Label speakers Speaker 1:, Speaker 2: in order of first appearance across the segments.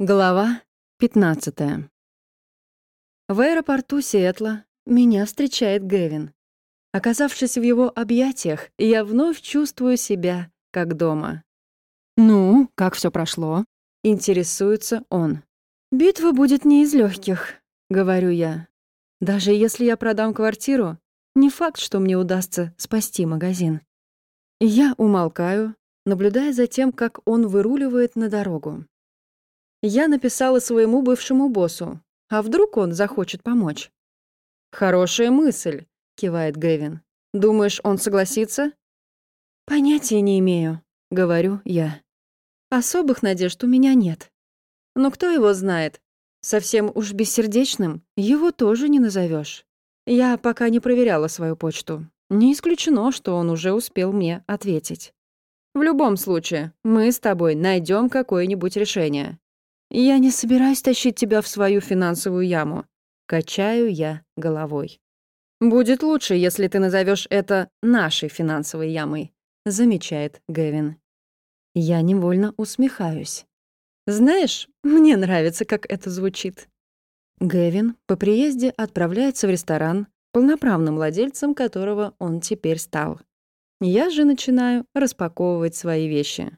Speaker 1: Глава 15. В аэропорту Сиэтла меня встречает Гэвин. Оказавшись в его объятиях, я вновь чувствую себя как дома. «Ну, как все прошло?» — интересуется он. «Битва будет не из легких, говорю я. «Даже если я продам квартиру, не факт, что мне удастся спасти магазин». Я умолкаю, наблюдая за тем, как он выруливает на дорогу. Я написала своему бывшему боссу. А вдруг он захочет помочь? «Хорошая мысль», — кивает Гэвин. «Думаешь, он согласится?» «Понятия не имею», — говорю я. «Особых надежд у меня нет. Но кто его знает? Совсем уж бессердечным его тоже не назовешь. Я пока не проверяла свою почту. Не исключено, что он уже успел мне ответить. В любом случае, мы с тобой найдем какое-нибудь решение. «Я не собираюсь тащить тебя в свою финансовую яму», — качаю я головой. «Будет лучше, если ты назовешь это нашей финансовой ямой», — замечает Гэвин. Я невольно усмехаюсь. «Знаешь, мне нравится, как это звучит». Гэвин по приезде отправляется в ресторан, полноправным владельцем которого он теперь стал. Я же начинаю распаковывать свои вещи.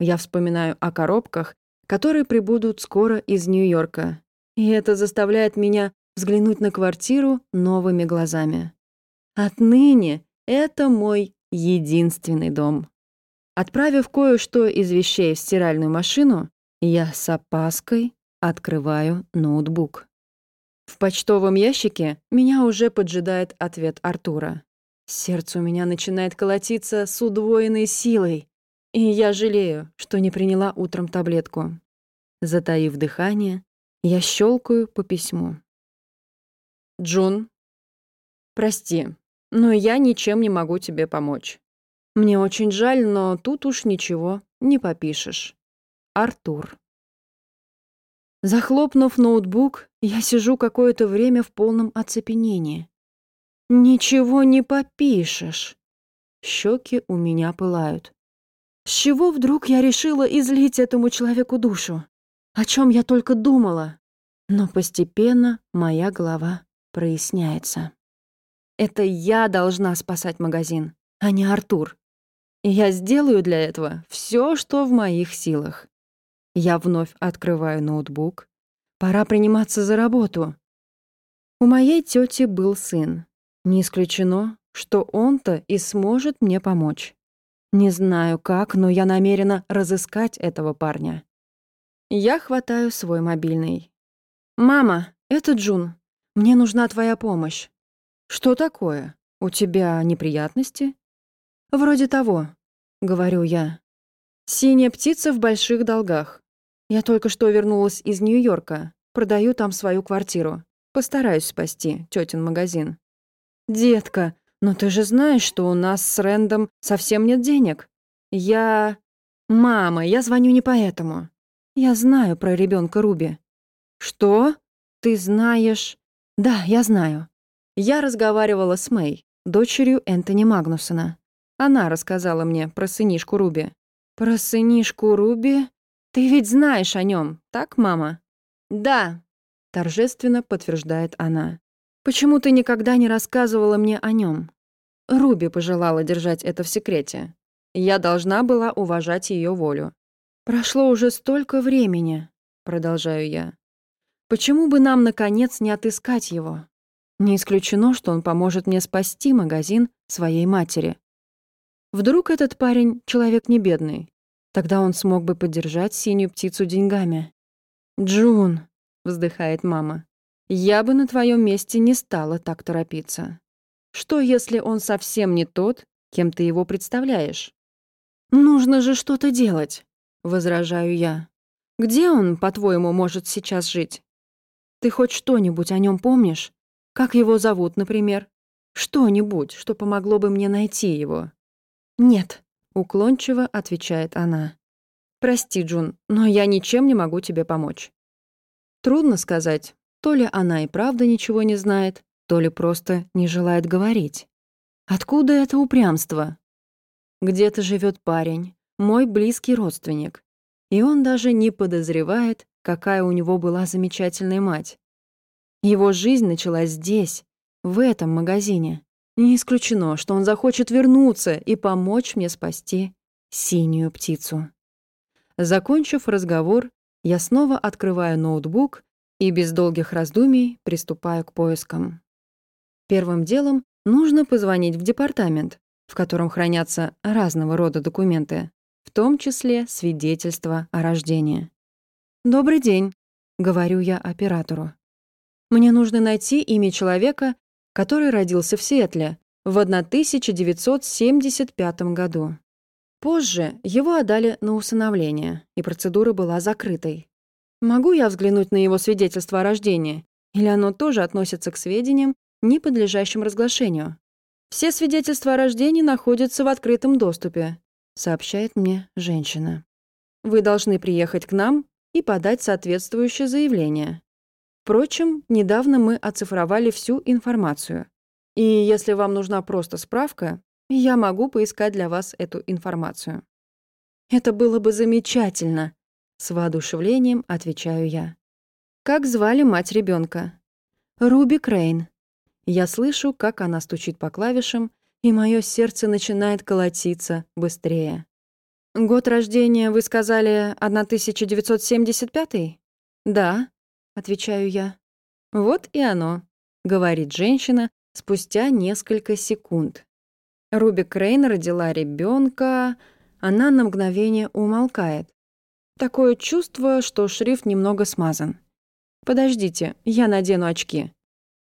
Speaker 1: Я вспоминаю о коробках, которые прибудут скоро из Нью-Йорка. И это заставляет меня взглянуть на квартиру новыми глазами. Отныне это мой единственный дом. Отправив кое-что из вещей в стиральную машину, я с опаской открываю ноутбук. В почтовом ящике меня уже поджидает ответ Артура. Сердце у меня начинает колотиться с удвоенной силой. И я жалею, что не приняла утром таблетку. Затаив дыхание, я щелкаю по письму. «Джун, прости, но я ничем не могу тебе помочь. Мне очень жаль, но тут уж ничего не попишешь. Артур». Захлопнув ноутбук, я сижу какое-то время в полном оцепенении. «Ничего не попишешь». Щеки у меня пылают. С чего вдруг я решила излить этому человеку душу? О чем я только думала? Но постепенно моя голова проясняется. Это я должна спасать магазин, а не Артур. И я сделаю для этого все, что в моих силах. Я вновь открываю ноутбук. Пора приниматься за работу. У моей тети был сын. Не исключено, что он-то и сможет мне помочь. Не знаю как, но я намерена разыскать этого парня. Я хватаю свой мобильный. «Мама, это Джун. Мне нужна твоя помощь». «Что такое? У тебя неприятности?» «Вроде того», — говорю я. «Синяя птица в больших долгах. Я только что вернулась из Нью-Йорка. Продаю там свою квартиру. Постараюсь спасти тетин магазин». «Детка, но ты же знаешь, что у нас с Рэндом совсем нет денег. Я... Мама, я звоню не поэтому. Я знаю про ребенка Руби. Что? Ты знаешь? Да, я знаю. Я разговаривала с Мэй, дочерью Энтони Магнусона. Она рассказала мне про сынишку Руби. Про сынишку Руби? Ты ведь знаешь о нем, так, мама? Да, торжественно подтверждает она. Почему ты никогда не рассказывала мне о нем? Руби пожелала держать это в секрете. Я должна была уважать ее волю. Прошло уже столько времени, продолжаю я. Почему бы нам, наконец, не отыскать его? Не исключено, что он поможет мне спасти магазин своей матери. Вдруг этот парень — человек не бедный. Тогда он смог бы поддержать синюю птицу деньгами. «Джун», — вздыхает мама, я бы на твоем месте не стала так торопиться. Что, если он совсем не тот, кем ты его представляешь? Нужно же что-то делать, возражаю я. Где он, по-твоему, может сейчас жить? Ты хоть что-нибудь о нем помнишь? Как его зовут, например? Что-нибудь, что помогло бы мне найти его? Нет, уклончиво отвечает она. Прости, Джун, но я ничем не могу тебе помочь. Трудно сказать, то ли она и правда ничего не знает, то ли просто не желает говорить. Откуда это упрямство? Где-то живет парень, мой близкий родственник, и он даже не подозревает, какая у него была замечательная мать. Его жизнь началась здесь, в этом магазине. Не исключено, что он захочет вернуться и помочь мне спасти синюю птицу. Закончив разговор, я снова открываю ноутбук и без долгих раздумий приступаю к поискам. Первым делом нужно позвонить в департамент, в котором хранятся разного рода документы, в том числе свидетельства о рождении. «Добрый день», — говорю я оператору. «Мне нужно найти имя человека, который родился в Сиэтле в 1975 году. Позже его отдали на усыновление, и процедура была закрытой. Могу я взглянуть на его свидетельство о рождении, или оно тоже относится к сведениям, не подлежащим разглашению? Все свидетельства о рождении находятся в открытом доступе, сообщает мне женщина. Вы должны приехать к нам и подать соответствующее заявление. Впрочем, недавно мы оцифровали всю информацию. И если вам нужна просто справка, я могу поискать для вас эту информацию. Это было бы замечательно, с воодушевлением отвечаю я. Как звали мать ребенка? Руби Крейн. Я слышу, как она стучит по клавишам, и мое сердце начинает колотиться быстрее. Год рождения, вы сказали, 1975? Да, отвечаю я. «Вот и оно», — говорит женщина спустя несколько секунд. Руби Крейн родила ребенка, она на мгновение умолкает. Такое чувство, что шрифт немного смазан. «Подождите, я надену очки».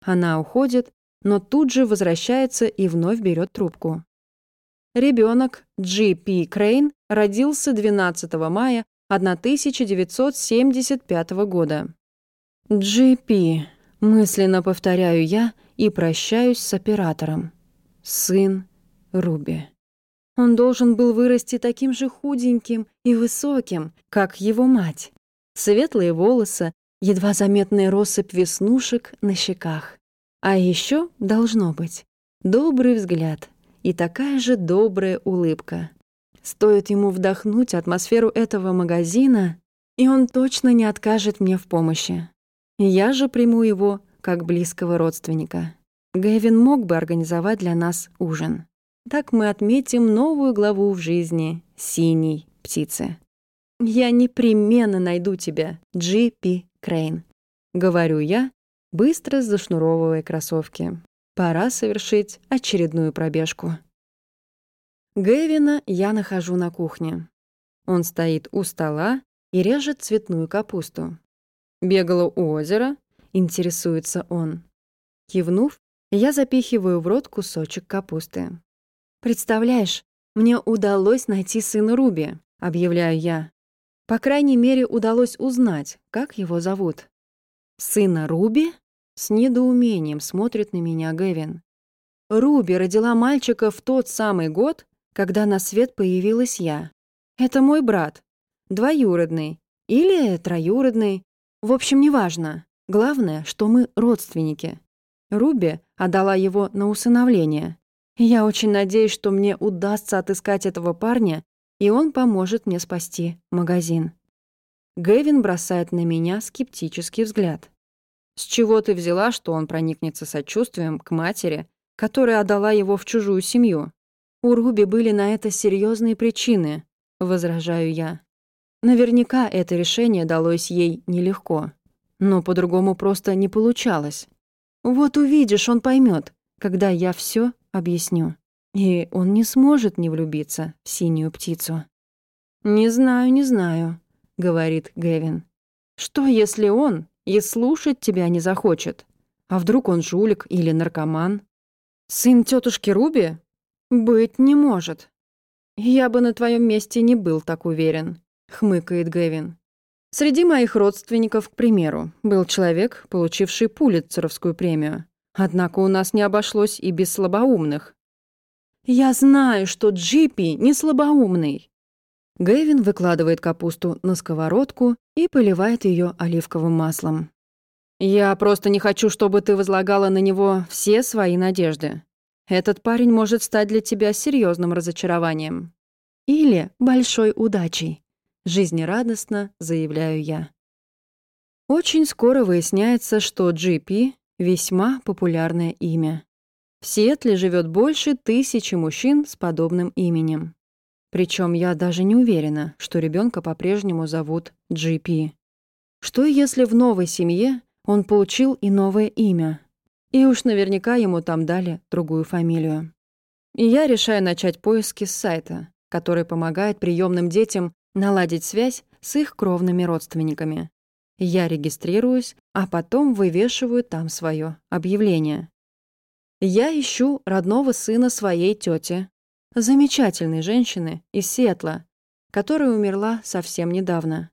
Speaker 1: Она уходит, но тут же возвращается и вновь берет трубку. Ребенок Джи Пи Крейн родился 12 мая 1975 года. «GP», — мысленно повторяю я и прощаюсь с оператором. Сын Руби. Он должен был вырасти таким же худеньким и высоким, как его мать. Светлые волосы, едва заметная россыпь веснушек на щеках. А еще должно быть добрый взгляд и такая же добрая улыбка. Стоит ему вдохнуть атмосферу этого магазина, и он точно не откажет мне в помощи. Я же приму его как близкого родственника. Гэвин мог бы организовать для нас ужин. Так мы отметим новую главу в жизни синей птицы. «Я непременно найду тебя, Джи Пи Крейн», — говорю я, быстро зашнуровывая кроссовки. Пора совершить очередную пробежку. Гэвина я нахожу на кухне. Он стоит у стола и режет цветную капусту. Бегала у озера, интересуется он. Кивнув, я запихиваю в рот кусочек капусты. «Представляешь, мне удалось найти сына Руби», — объявляю я. По крайней мере, удалось узнать, как его зовут. «Сына Руби?» — с недоумением смотрит на меня Гэвин. Руби родила мальчика в тот самый год, когда на свет появилась я. Это мой брат, двоюродный или троюродный, в общем, неважно. Главное, что мы родственники. Руби отдала его на усыновление. Я очень надеюсь, что мне удастся отыскать этого парня, и он поможет мне спасти магазин. Гэвин бросает на меня скептический взгляд. «С чего ты взяла, что он проникнется сочувствием к матери, которая отдала его в чужую семью? У Руби были на это серьезные причины», — возражаю я. Наверняка это решение далось ей нелегко. Но по-другому просто не получалось. Вот увидишь, он поймет, когда я все объясню. И он не сможет не влюбиться в синюю птицу. «Не знаю, не знаю», — говорит Гэвин. «Что, если он и слушать тебя не захочет? А вдруг он жулик или наркоман? Сын тетушки Руби? Быть не может. Я бы на твоем месте не был так уверен. — хмыкает Гэвин. «Среди моих родственников, к примеру, был человек, получивший Пулитцеровскую премию. Однако у нас не обошлось и без слабоумных». «Я знаю, что Джипи не слабоумный». Гэвин выкладывает капусту на сковородку и поливает ее оливковым маслом. «Я просто не хочу, чтобы ты возлагала на него все свои надежды. Этот парень может стать для тебя серьезным разочарованием. Или большой удачей», Жизнерадостно заявляю я. Очень скоро выясняется, что GP — весьма популярное имя. В Сиэтле живет больше тысячи мужчин с подобным именем. Причем я даже не уверена, что ребенка по-прежнему зовут GP. Что если в новой семье он получил и новое имя? И уж наверняка ему там дали другую фамилию. И я решаю начать поиски с сайта, который помогает приемным детям наладить связь с их кровными родственниками. Я регистрируюсь, а потом вывешиваю там свое объявление. Я ищу родного сына своей тети, замечательной женщины из Сиэтла, которая умерла совсем недавно.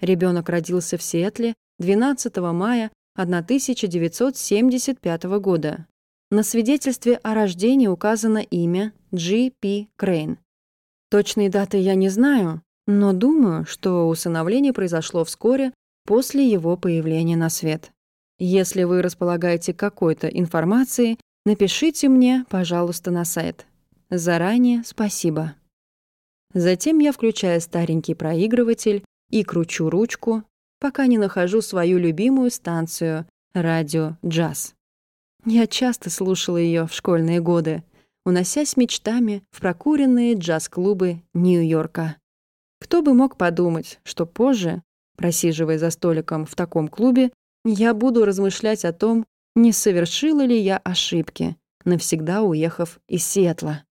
Speaker 1: Ребенок родился в Сиэтле 12 мая 1975 года. На свидетельстве о рождении указано имя Джи Пи Крейн. Точной даты я не знаю, но думаю, что усыновление произошло вскоре после его появления на свет. Если вы располагаете какой-то информацией, Напишите мне, пожалуйста, на сайт. Заранее спасибо. Затем я включаю старенький проигрыватель и кручу ручку, пока не нахожу свою любимую станцию радио «Джаз». Я часто слушала ее в школьные годы, уносясь мечтами в прокуренные джаз-клубы Нью-Йорка. Кто бы мог подумать, что позже, просиживая за столиком в таком клубе, я буду размышлять о том, не совершила ли я ошибки, навсегда уехав из Сиэтла.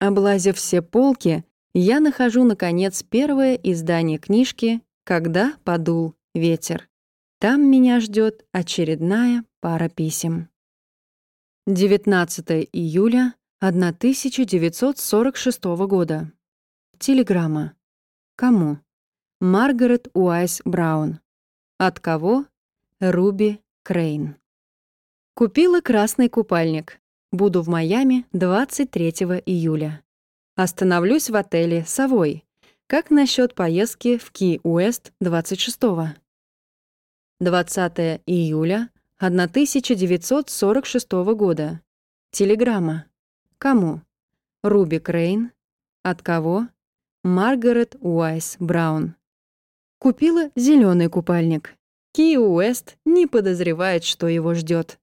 Speaker 1: Облазив все полки, я нахожу, наконец, первое издание книжки «Когда подул ветер». Там меня ждет очередная пара писем. 19 июля 1946 года. Телеграмма. Кому? Маргарет Уайс Браун. От кого? Руби Крейн. Купила красный купальник. Буду в Майами 23 июля. Остановлюсь в отеле «Совой». Как насчет поездки в Ки-Уэст 26-го? 20 июля 1946 года. Телеграмма. Кому? Руби Крейн. От кого? Маргарет Уайс Браун. Купила зеленый купальник. Ки Уэст не подозревает, что его ждет.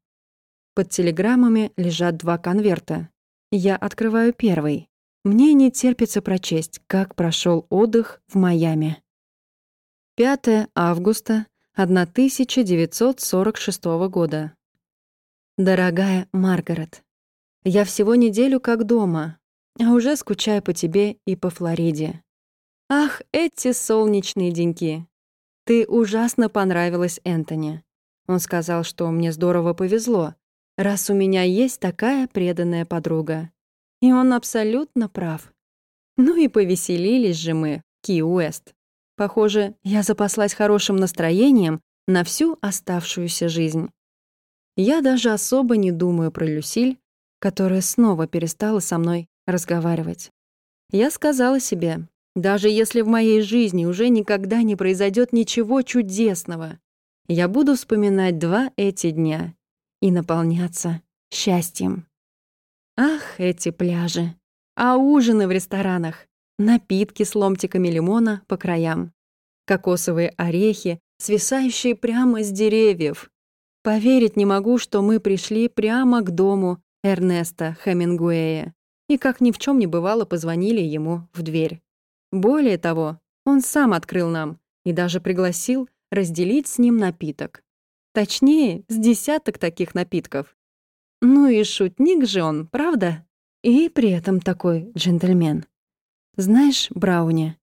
Speaker 1: Под телеграммами лежат два конверта. Я открываю первый. Мне не терпится прочесть, как прошел отдых в Майами. 5 августа 1946 года. Дорогая Маргарет, я всего неделю как дома, а уже скучаю по тебе и по Флориде. Ах, эти солнечные деньки. Ты ужасно понравилась Энтони. Он сказал, что мне здорово повезло, раз у меня есть такая преданная подруга. И он абсолютно прав. Ну и повеселились же мы, Ки-Уэст. Похоже, я запаслась хорошим настроением на всю оставшуюся жизнь. Я даже особо не думаю про Люсиль, которая снова перестала со мной разговаривать. Я сказала себе, даже если в моей жизни уже никогда не произойдет ничего чудесного, я буду вспоминать два эти дня и наполняться счастьем. Ах, эти пляжи! А ужины в ресторанах! Напитки с ломтиками лимона по краям. Кокосовые орехи, свисающие прямо с деревьев. Поверить не могу, что мы пришли прямо к дому Эрнеста Хемингуэя и, как ни в чем не бывало, позвонили ему в дверь. Более того, он сам открыл нам и даже пригласил разделить с ним напиток. Точнее, с десяток таких напитков. Ну и шутник же он, правда? И при этом такой джентльмен. Знаешь, Брауни,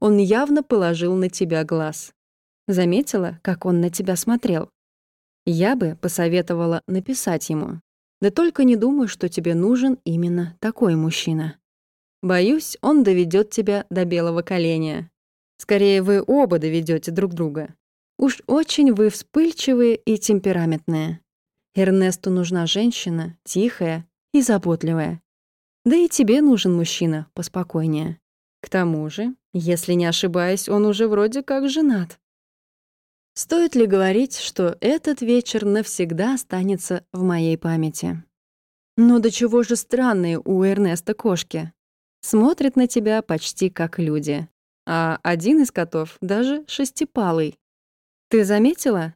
Speaker 1: он явно положил на тебя глаз. Заметила, как он на тебя смотрел? Я бы посоветовала написать ему. Да только не думаю, что тебе нужен именно такой мужчина. Боюсь, он доведет тебя до белого коленя. Скорее, вы оба доведете друг друга. Уж очень вы вспыльчивые и темпераментные. Эрнесту нужна женщина, тихая и заботливая. Да и тебе нужен мужчина поспокойнее. К тому же, если не ошибаюсь, он уже вроде как женат. Стоит ли говорить, что этот вечер навсегда останется в моей памяти? Но до чего же странные у Эрнеста кошки. Смотрят на тебя почти как люди. А один из котов даже шестипалый. Ты заметила?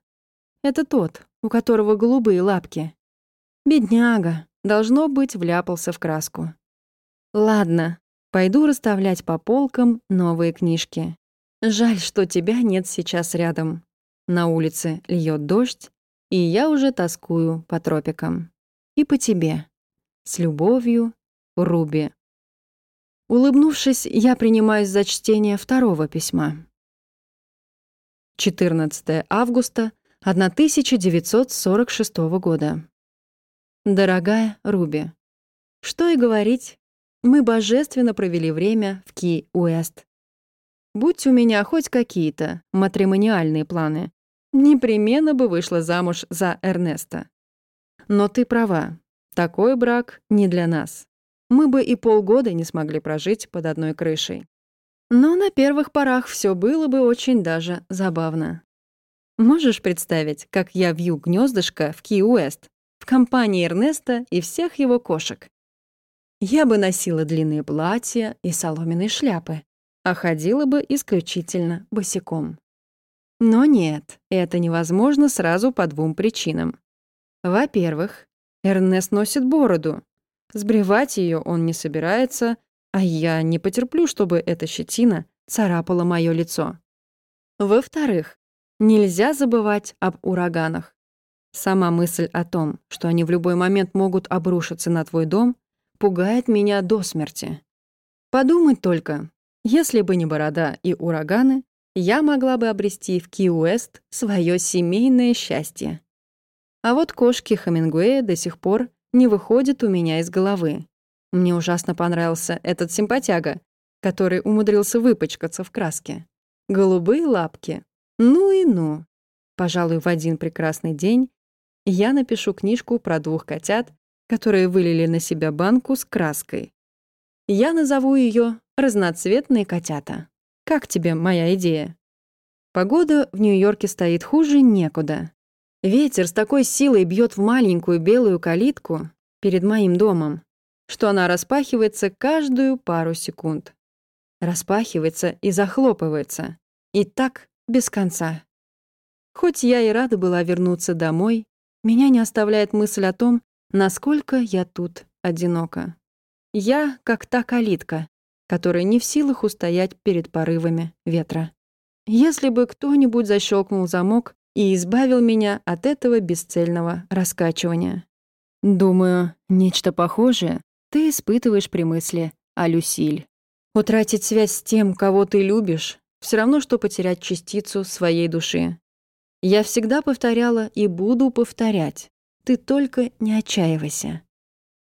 Speaker 1: Это тот, у которого голубые лапки. Бедняга, должно быть, вляпался в краску. Ладно, пойду расставлять по полкам новые книжки. Жаль, что тебя нет сейчас рядом. На улице льет дождь, и я уже тоскую по тропикам. И по тебе. С любовью, Руби. Улыбнувшись, я принимаюсь за чтение второго письма. 14 августа 1946 года. Дорогая Руби, что и говорить, мы божественно провели время в Ки-Уэст. Будь у меня хоть какие-то матримониальные планы, непременно бы вышла замуж за Эрнеста. Но ты права, такой брак не для нас. Мы бы и полгода не смогли прожить под одной крышей. Но на первых порах все было бы очень даже забавно. Можешь представить, как я вью гнездышко в Ки-Уэст в компании Эрнеста и всех его кошек? Я бы носила длинные платья и соломенные шляпы, а ходила бы исключительно босиком. Но нет, это невозможно сразу по двум причинам. Во-первых, Эрнест носит бороду. Сбривать ее он не собирается, а я не потерплю, чтобы эта щетина царапала мое лицо. Во-вторых, нельзя забывать об ураганах. Сама мысль о том, что они в любой момент могут обрушиться на твой дом, пугает меня до смерти. Подумать только, если бы не борода и ураганы, я могла бы обрести в Ки-Уэст свое семейное счастье. А вот кошки Хамингуэя до сих пор не выходят у меня из головы. Мне ужасно понравился этот симпатяга, который умудрился выпачкаться в краске. Голубые лапки. Ну и ну. Пожалуй, в один прекрасный день я напишу книжку про двух котят, которые вылили на себя банку с краской. Я назову ее «Разноцветные котята». Как тебе моя идея? Погода в Нью-Йорке стоит хуже некуда. Ветер с такой силой бьет в маленькую белую калитку перед моим домом, что она распахивается каждую пару секунд. Распахивается и захлопывается. И так без конца. Хоть я и рада была вернуться домой, меня не оставляет мысль о том, насколько я тут одинока. Я как та калитка, которая не в силах устоять перед порывами ветра. Если бы кто-нибудь защелкнул замок и избавил меня от этого бесцельного раскачивания. Думаю, нечто похожее ты испытываешь при мысли о Люсиль. Утратить связь с тем, кого ты любишь, все равно, что потерять частицу своей души. Я всегда повторяла и буду повторять. Ты только не отчаивайся.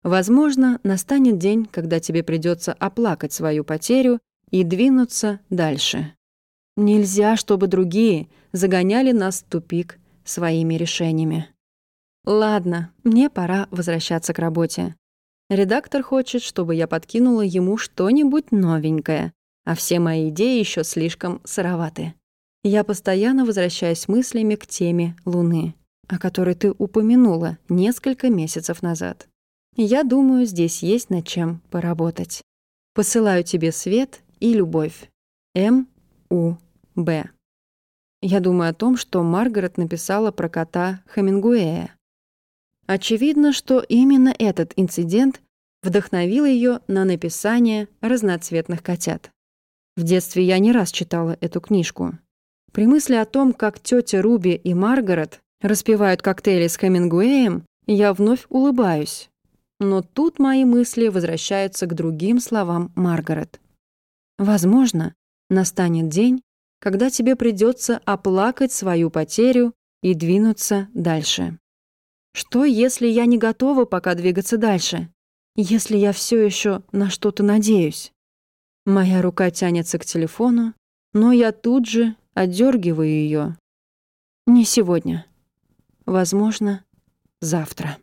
Speaker 1: Возможно, настанет день, когда тебе придется оплакать свою потерю и двинуться дальше. Нельзя, чтобы другие загоняли нас в тупик своими решениями. Ладно, мне пора возвращаться к работе. Редактор хочет, чтобы я подкинула ему что-нибудь новенькое, а все мои идеи еще слишком сыроваты. Я постоянно возвращаюсь мыслями к теме Луны, о которой ты упомянула несколько месяцев назад. Я думаю, здесь есть над чем поработать. Посылаю тебе свет и любовь. М. У. Б. Я думаю о том, что Маргарет написала про кота Хемингуэя. Очевидно, что именно этот инцидент вдохновил ее на написание разноцветных котят. В детстве я не раз читала эту книжку. При мысли о том, как тетя Руби и Маргарет распивают коктейли с Хемингуэем, я вновь улыбаюсь. Но тут мои мысли возвращаются к другим словам Маргарет. Возможно, настанет день, когда тебе придется оплакать свою потерю и двинуться дальше. Что, если я не готова пока двигаться дальше? Если я все еще на что-то надеюсь? Моя рука тянется к телефону, но я тут же отдергиваю ее. Не сегодня. Возможно, завтра.